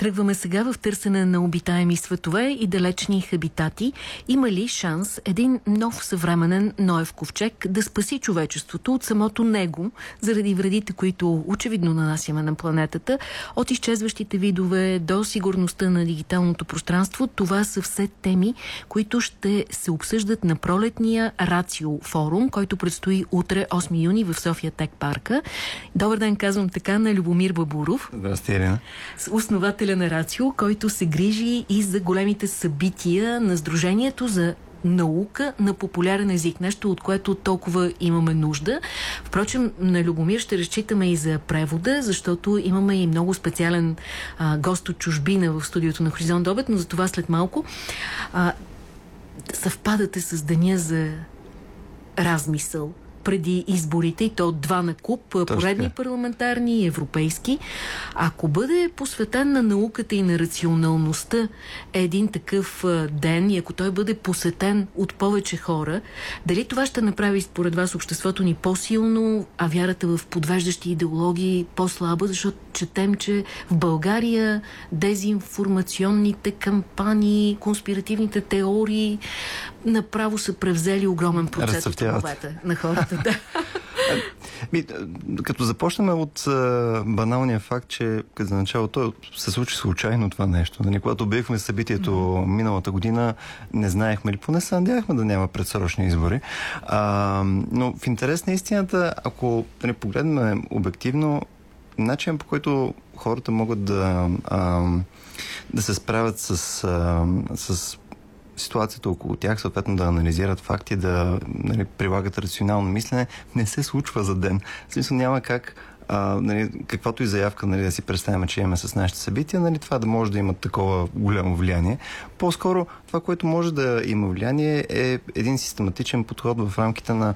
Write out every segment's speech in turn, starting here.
Тръгваме сега в търсене на обитаеми светове и далечни хабитати. Има ли шанс един нов съвременен Ноев ковчег да спаси човечеството от самото него, заради вредите, които очевидно нанасяме на планетата, от изчезващите видове до сигурността на дигиталното пространство? Това са все теми, които ще се обсъждат на пролетния Рацио форум, който предстои утре 8 юни в София Тек парка. Добър ден, казвам така, на Любомир Бабуров. Здрасти, Ирина. Основателя на Рацио, който се грижи и за големите събития на Сдружението за наука на популярен език. Нещо, от което толкова имаме нужда. Впрочем, на Любомир ще разчитаме и за превода, защото имаме и много специален а, гост от чужбина в студиото на Хоризонт Обед, но за това след малко. А, съвпадате с деня за размисъл преди изборите, и то два на куп, поредни парламентарни и европейски. Ако бъде посветен на науката и на рационалността един такъв ден и ако той бъде посетен от повече хора, дали това ще направи според вас обществото ни по-силно, а вярата в подвеждащи идеологии по-слаба, защото четем, че в България дезинформационните кампании, конспиративните теории направо са превзели огромен процент от на хората. Да. Ми, като започнем от а, баналния факт, че за началото се случи случайно това нещо. Нали, когато бяхме събитието миналата година, не знаехме ли, поне се надявахме да няма предсрочни избори. А, но в интерес на истината, ако не погледнем обективно, начин по който хората могат да, а, да се справят с, а, с ситуацията около тях, съответно да анализират факти, да нали, прилагат рационално мислене, не се случва за ден. В смисъл няма как а, нали, каквато и заявка нали, да си представяме, че имаме с нашите събития, нали, това да може да има такова голямо влияние. По-скоро това, което може да има влияние е един систематичен подход в рамките на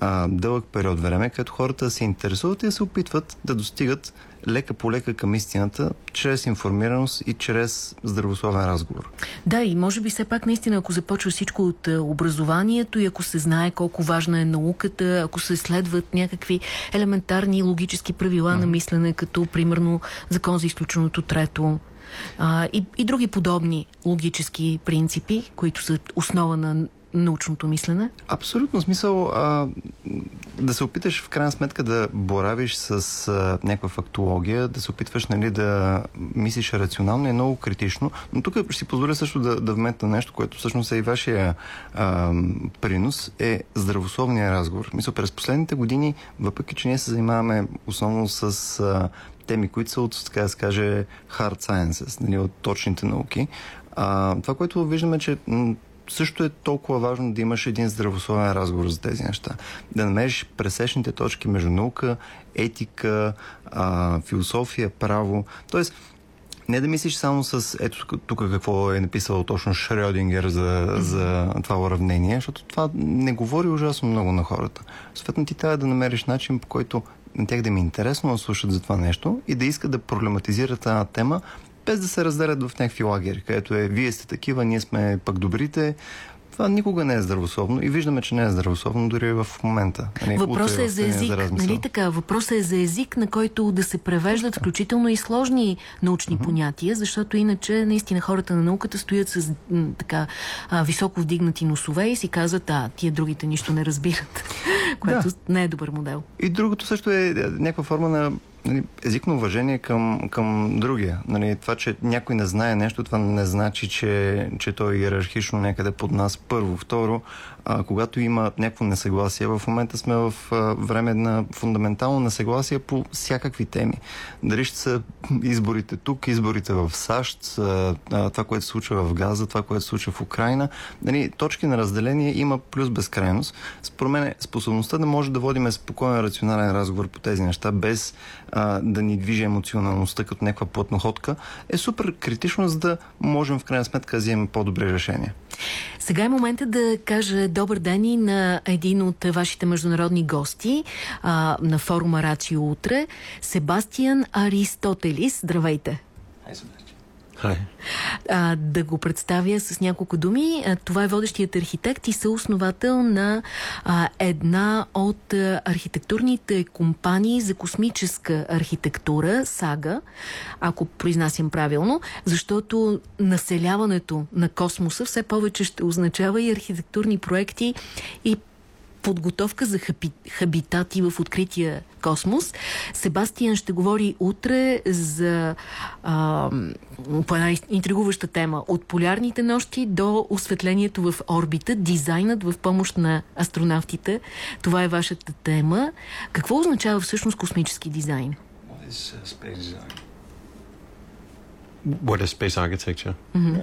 а, дълъг период време, където хората се интересуват и се опитват да достигат лека по лека към истината, чрез информираност и чрез здравословен разговор. Да, и може би все пак наистина, ако започва всичко от е, образованието и ако се знае колко важна е науката, ако се следват някакви елементарни логически правила mm. на мислене, като примерно закон за изключеното трето, а, и, и други подобни логически принципи, които са основа на научното мислене? Абсолютно. Смисъл а, да се опиташ в крайна сметка да боравиш с а, някаква фактология, да се опитваш нали, да мислиш рационално е много критично. Но тук ще си позволя също да, да вметна нещо, което всъщност е и вашия а, принос, е здравословния разговор. Мисля, през последните години, въпреки че ние се занимаваме основно с а, теми, които са от, така да се каже, hard sciences, нали, от точните науки, а, това, което виждаме, че също е толкова важно да имаш един здравословен разговор за тези неща. Да намериш пресечните точки между наука, етика, а, философия, право. Тоест, не да мислиш само с ето тук какво е написал точно Шрёдингер за, за това уравнение, защото това не говори ужасно много на хората. Съответно ти трябва да намериш начин, по който на тях да ми е интересно да слушат за това нещо и да искат да проблематизират тази тема без да се разделят в някакви лагери, където е вие сте такива, ние сме пък добрите. Това никога не е здравословно и виждаме, че не е здравословно дори в момента. Нали, Въпросът е за език, за нали така? Въпросът е за език, на който да се превеждат включително и сложни научни mm-hmm. понятия, защото иначе наистина хората на науката стоят с така високо вдигнати носове и си казват, а, тия другите нищо не разбират, което да. не е добър модел. И другото също е, е някаква форма на нали, език на уважение към, към другия. Нали, това, че някой не знае нещо, това не значи, че, че той е иерархично някъде под нас. Първо. Второ, а, когато има някакво несъгласие, в момента сме в а, време на фундаментално несъгласие по всякакви теми. Дали ще са изборите тук, изборите в САЩ, а, а, това, което се случва в Газа, това, което се случва в Украина. Нали, точки на разделение има плюс безкрайност. Според мен способността да може да водим спокоен, рационален разговор по тези неща, без а, да ни движи емоционалността като някаква плътноходка, е супер критично, за да можем в крайна сметка да вземем по-добри решения. Сега е момента да кажа добър ден и на един от вашите международни гости а, на форума Рацио утре, Себастиан Аристотелис. Здравейте! Хай. А, да го представя с няколко думи. Това е водещият архитект и съосновател на а, една от архитектурните компании за космическа архитектура, САГА, ако произнасям правилно, защото населяването на космоса все повече ще означава и архитектурни проекти и подготовка за хаби, хабитати в открития космос. Себастиан ще говори утре за а, по една интригуваща тема. От полярните нощи до осветлението в орбита, дизайнът в помощ на астронавтите. Това е вашата тема. Какво означава всъщност космически дизайн? What is space architecture? Mm-hmm.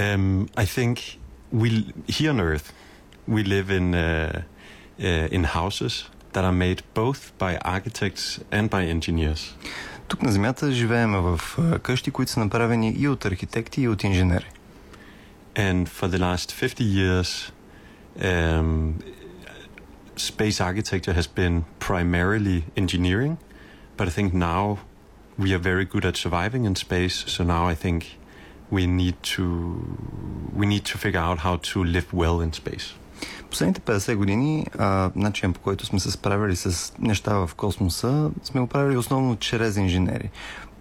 Um, I think we here on Earth we live in uh, uh, in houses that are made both by architects and by engineers. Тук на Земята живеем в къщи, които са направени и от архитекти, и от инженери. And for the last 50 years, um, space architecture has been primarily engineering, but I think now we are very good at surviving in space. So now I think we need to we need to figure out how to live well in space. Последните 50 години а, начин по който сме се справили с неща в космоса, сме го правили основно чрез инженери.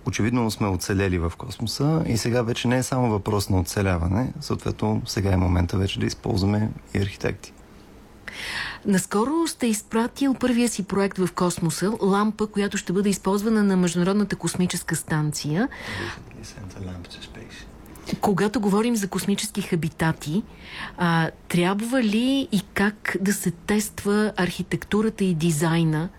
Очевидно сме оцелели в космоса и сега вече не е само въпрос на оцеляване, съответно сега е момента вече да използваме и архитекти. Наскоро сте изпратил първия си проект в космоса, лампа, която ще бъде използвана на Международната космическа станция. Когато говорим за космически хабитати, а, трябва ли и как да се тества архитектурата и дизайна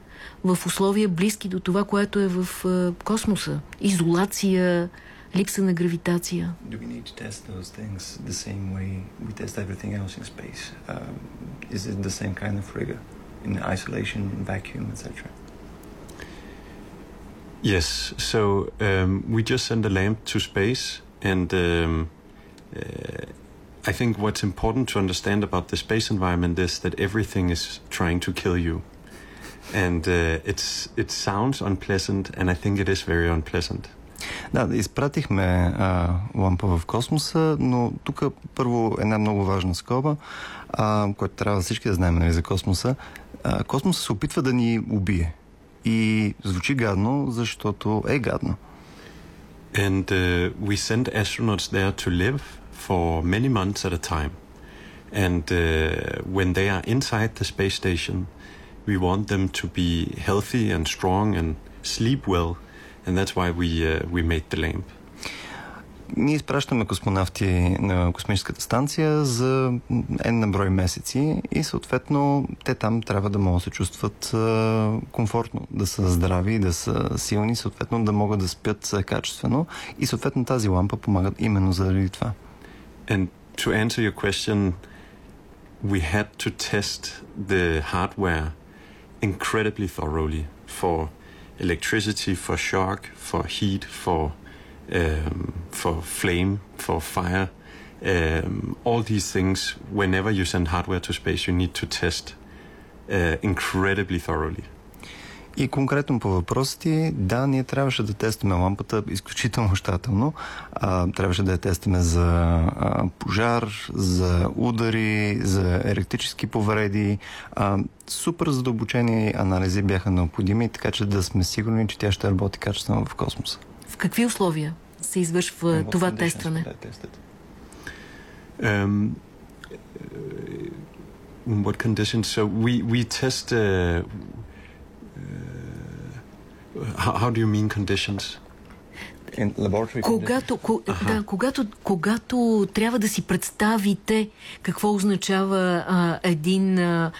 в условия близки до това, което е в а, космоса? Изолация, липса на гравитация. Do we need to test those things the same way we test everything else in space? Um, is it the same kind of rigor in isolation, in vacuum, etc.? Yes, so um, we just sent a lamp to space And um, uh, I think what's important to understand about the space environment is that everything is trying to kill you. And uh, it's, it sounds unpleasant, and I think it is very unpleasant. Да, изпратихме а, лампа в космоса, но тук първо една много важна скоба, а, която трябва всички да знаем нали, за космоса. А, космоса се опитва да ни убие. И звучи гадно, защото е гадно. And uh, we send astronauts there to live for many months at a time. And uh, when they are inside the space station, we want them to be healthy and strong and sleep well. And that's why we, uh, we made the lamp. Ние изпращаме космонавти на космическата станция за една брой месеци и съответно те там трябва да могат да се чувстват комфортно, да са здрави, да са силни, съответно да могат да спят качествено и съответно тази лампа помага именно заради това. And to answer your question, we had to test the hardware incredibly thoroughly for electricity, for shock, for heat, for um, for flame, for fire. Um, all these things, whenever you send hardware to space, you need to test uh, incredibly thoroughly. И конкретно по въпросите, да, ние трябваше да тестваме лампата изключително щателно. А, трябваше да я тестваме за а, пожар, за удари, за електрически повреди. А, супер задълбочени анализи бяха необходими, така че да сме сигурни, че тя ще работи качествено в космоса какви условия се извършва това тестване? Um, what conditions? So we we test. Uh, uh, how, how do you mean conditions? Когато, ко, да, когато, когато трябва да си представите какво означава а, един, а,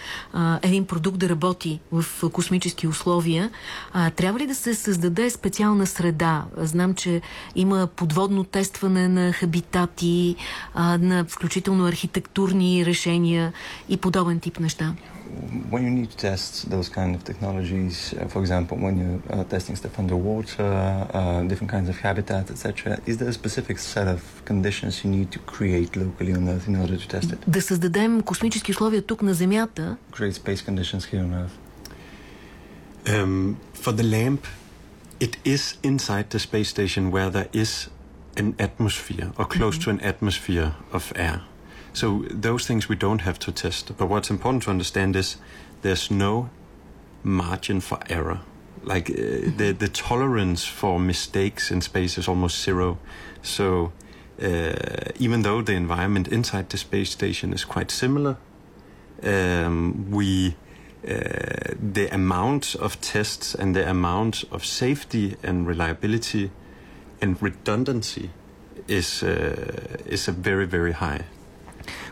един продукт да работи в космически условия, а, трябва ли да се създаде специална среда? Знам, че има подводно тестване на хабитати, а, на включително архитектурни решения и подобен тип неща when you need to test those kind of technologies, uh, for example, when you're uh, testing stuff underwater, uh, different kinds of habitats, etc., is there a specific set of conditions you need to create locally on Earth in order to test it? Да създадем космически условия тук на Земята. Create space conditions here on Earth. Um, for the lamp, it is inside the space station where there is an atmosphere or close mm-hmm. to an atmosphere of air. So those things we don't have to test. But what's important to understand is there's no margin for error. Like uh, mm-hmm. the the tolerance for mistakes in space is almost zero. So uh, even though the environment inside the space station is quite similar, um, we uh, the amount of tests and the amount of safety and reliability and redundancy is uh, is a very very high.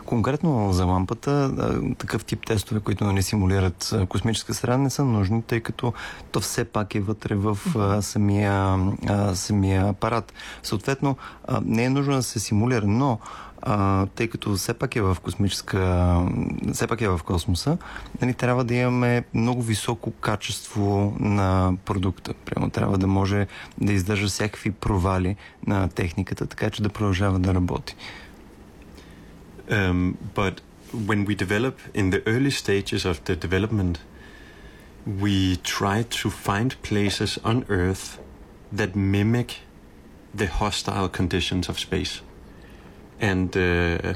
Конкретно за лампата, такъв тип тестове, които не симулират космическа среда, не са нужни, тъй като то все пак е вътре в самия, самия апарат. Съответно, не е нужно да се симулира, но а, тъй като все пак е в космическа, все пак е в космоса, нали, трябва да имаме много високо качество на продукта. Прямо трябва да може да издържа всякакви провали на техниката, така че да продължава да работи. Um, but when we develop in the early stages of the development, we try to find places on Earth that mimic the hostile conditions of space. And uh,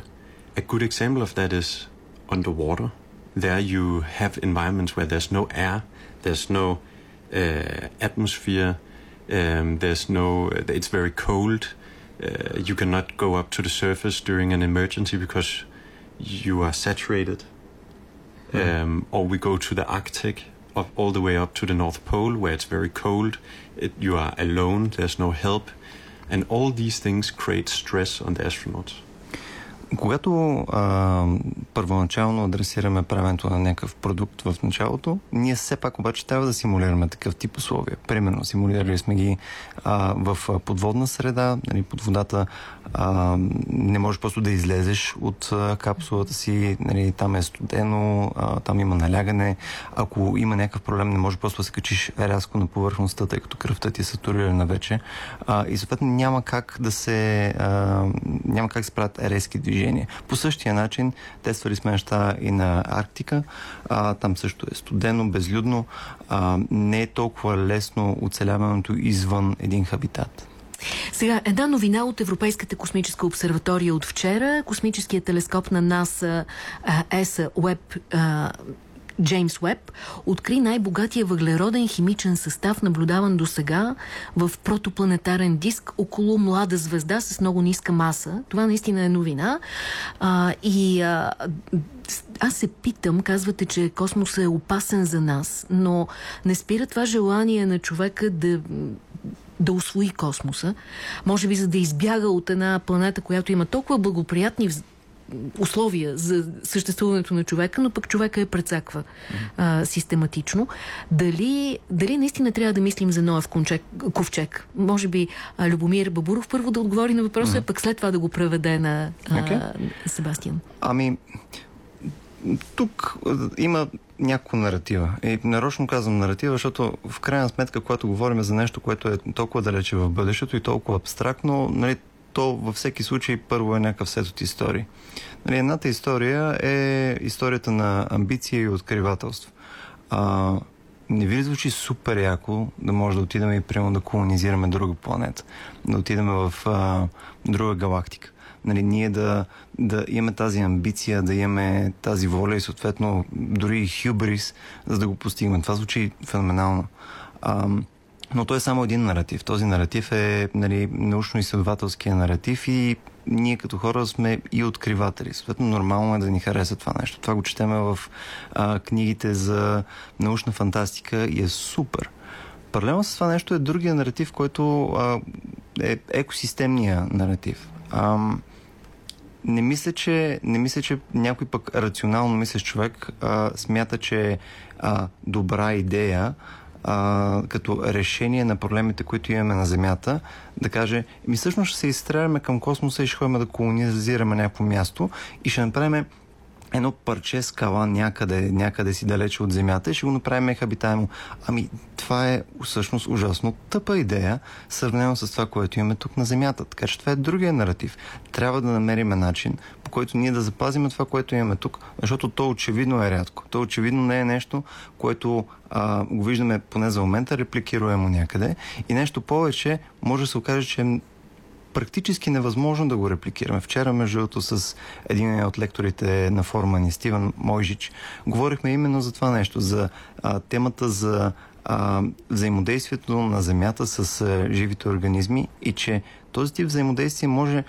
a good example of that is underwater. There you have environments where there's no air, there's no uh, atmosphere, um, there's no, it's very cold uh, you cannot go up to the surface during an emergency because you are saturated. Mm. Um, or we go to the Arctic, up, all the way up to the North Pole, where it's very cold. It, you are alone. There's no help, and all these things create stress on the astronauts. Когато а, първоначално адресираме правенето на някакъв продукт в началото, ние все пак обаче трябва да симулираме такъв тип условия. Примерно, симулирали сме ги а, в подводна среда, нали, под водата а, не можеш просто да излезеш от а, капсулата си, нали, там е студено, а, там има налягане. Ако има някакъв проблем, не можеш просто да се качиш рязко на повърхността, тъй като кръвта ти е сатурирана вече. А, и съответно няма как да се а, няма как да се правят резки движения. По същия начин тествали сме неща и на Арктика. А, там също е студено, безлюдно. А, не е толкова лесно оцеляването извън един хабитат. Сега, една новина от Европейската космическа обсерватория от вчера. Космическият телескоп на НАСА ЕСА Уеб Джеймс Уеб откри най-богатия въглероден химичен състав, наблюдаван до сега в протопланетарен диск около млада звезда с много ниска маса. Това наистина е новина. А, и а, аз се питам, казвате, че космосът е опасен за нас, но не спира това желание на човека да да освои космоса, може би за да избяга от една планета, която има толкова благоприятни условия за съществуването на човека, но пък човека е прецаква а, систематично. Дали, дали наистина трябва да мислим за Ноев ковчег? ковчег? Може би а, Любомир Бабуров първо да отговори на въпроса, mm -hmm. пък след това да го преведе на а, okay. Себастиан. Ами, тук има някакво наратива. И нарочно казвам наратива, защото в крайна сметка, когато говорим за нещо, което е толкова далече в бъдещето и толкова абстрактно, нали, то във всеки случай първо е някакъв сет от истории. Нали, едната история е историята на амбиция и откривателство. А, не ви ли звучи супер яко да може да отидем и прямо да колонизираме друга планета? Да отидем в а, друга галактика? Нали, ние да, да имаме тази амбиция, да имаме тази воля и съответно дори и хюбрис, за да го постигнем. Това звучи феноменално. А, но той е само един наратив. Този наратив е нали, научно-изследователския наратив и ние като хора сме и откриватели. Съответно, нормално е да ни хареса това нещо. Това го четеме в а, книгите за научна фантастика и е супер. Паралелно с това нещо е другия наратив, който а, е екосистемния наратив. А, не мисля, че, не мисля, че някой пък рационално мислещ човек а, смята, че е добра идея а, като решение на проблемите, които имаме на Земята, да каже, ми всъщност ще се изстреляме към космоса и ще ходим да колонизираме някакво място и ще направим едно парче скала някъде, някъде си далече от Земята и ще го направим хабитаемо. Ами, това е всъщност ужасно тъпа идея, сравнено с това, което имаме тук на Земята. Така че това е другия наратив. Трябва да намерим начин, по който ние да запазим това, което имаме тук, защото то очевидно е рядко. То очевидно не е нещо, което а, го виждаме поне за момента репликируемо някъде. И нещо повече, може да се окаже, че практически невъзможно да го репликираме. Вчера, между другото, с един от лекторите на форума ни, Стивен Мойжич, говорихме именно за това нещо, за а, темата за а, взаимодействието на Земята с а, живите организми и че този тип взаимодействие може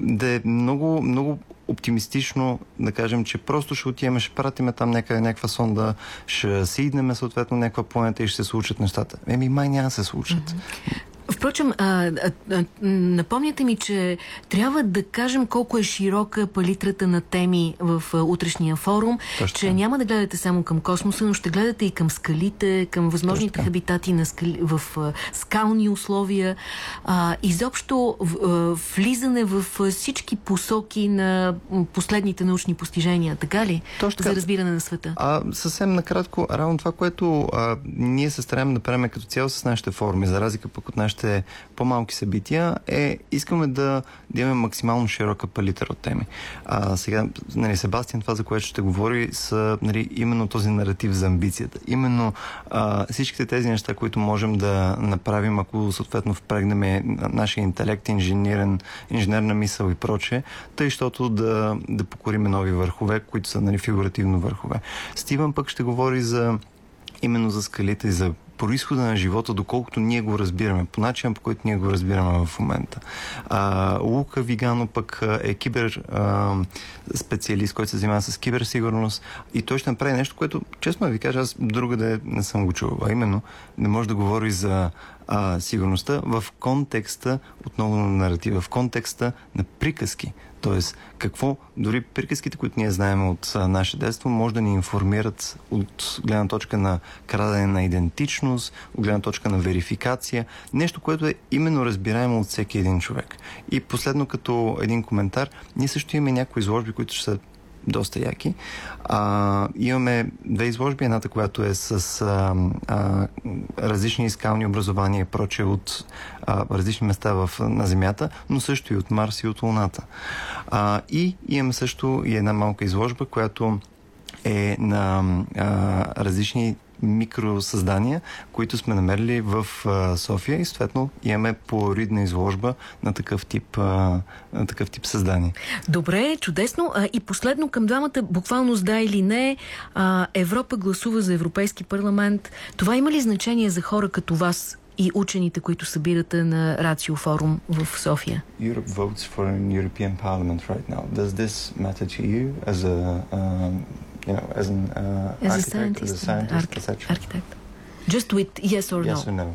да е много, много оптимистично да кажем, че просто ще отиваме, ще пратиме там някаква, някаква сонда, ще се иднеме съответно някаква планета и ще се случат нещата. Еми, май няма се случат. Mm-hmm. Впрочем, а, а, напомняте ми, че трябва да кажем колко е широка палитрата на теми в а, утрешния форум, Точно. че няма да гледате само към космоса, но ще гледате и към скалите, към възможните Точно. хабитати на скали, в а, скални условия. А, изобщо в, а, влизане в всички посоки на последните научни постижения, така ли? Точно. За разбиране на света. А, съвсем накратко, равно това, което а, ние се стараем да правим като цяло с нашите форуми, за разлика пък от нашите нашите по-малки събития е искаме да, да имаме максимално широка палитър от теми. А, сега, нали, Себастиан, това за което ще говори, са нали, именно този наратив за амбицията. Именно а, всичките тези неща, които можем да направим, ако съответно впрегнем нашия интелект, инженерен, инженерна мисъл и проче, тъй, защото да, да покориме нови върхове, които са нали, фигуративно върхове. Стивън пък ще говори за именно за скалите и за происхода на живота, доколкото ние го разбираме, по начина по който ние го разбираме в момента. А, Лука Вигано пък е кибер а, специалист, който се занимава с киберсигурност и той ще направи нещо, което, честно ви кажа, аз друга да не съм го чувал. А именно, не може да говори за а, сигурността в контекста, отново на наратива, в контекста на приказки. Тоест, какво, дори приказките, които ние знаем от наше детство, може да ни информират от гледна точка на крадене на идентичност, от гледна точка на верификация, нещо, което е именно разбираемо от всеки един човек. И последно, като един коментар, ние също имаме някои изложби, които ще са доста яки. А, имаме две изложби. Едната, която е с а, а, различни скални образования и проче от а, различни места в, на Земята, но също и от Марс и от Луната. А, и имаме също и една малка изложба, която е на а, различни микросъздания, които сме намерили в а, София и съответно имаме поридна изложба на такъв тип, а, на такъв тип създания. Добре, чудесно. А, и последно към двамата, буквално с да или не, а, Европа гласува за Европейски парламент. Това има ли значение за хора като вас? и учените, които събирате на Рацио форум в София? Europe votes for an European Parliament right now. Does this matter to you as a um, you know, as an uh, as architect, a scientist, as a scientist, arch- architect. Just with yes or yes no? Or no?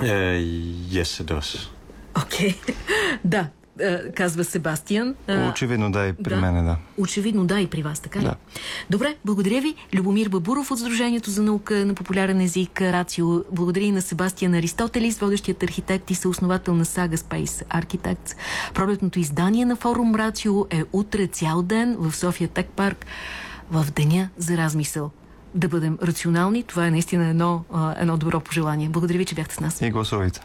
Uh, yes, it does. Окей. Okay. да, казва Себастиан. Очевидно да и при да, мене, да. Очевидно да и при вас, така ли? Да. Добре, благодаря ви. Любомир Бабуров от Сдружението за наука на популярен език Рацио. Благодаря и на Себастиан Аристотелис, водещият архитект и съосновател на Saga Space Architects. Пролетното издание на форум Рацио е утре цял ден в София Тек Парк в деня за размисъл. Да бъдем рационални, това е наистина едно, едно добро пожелание. Благодаря ви, че бяхте с нас. И гласувайте.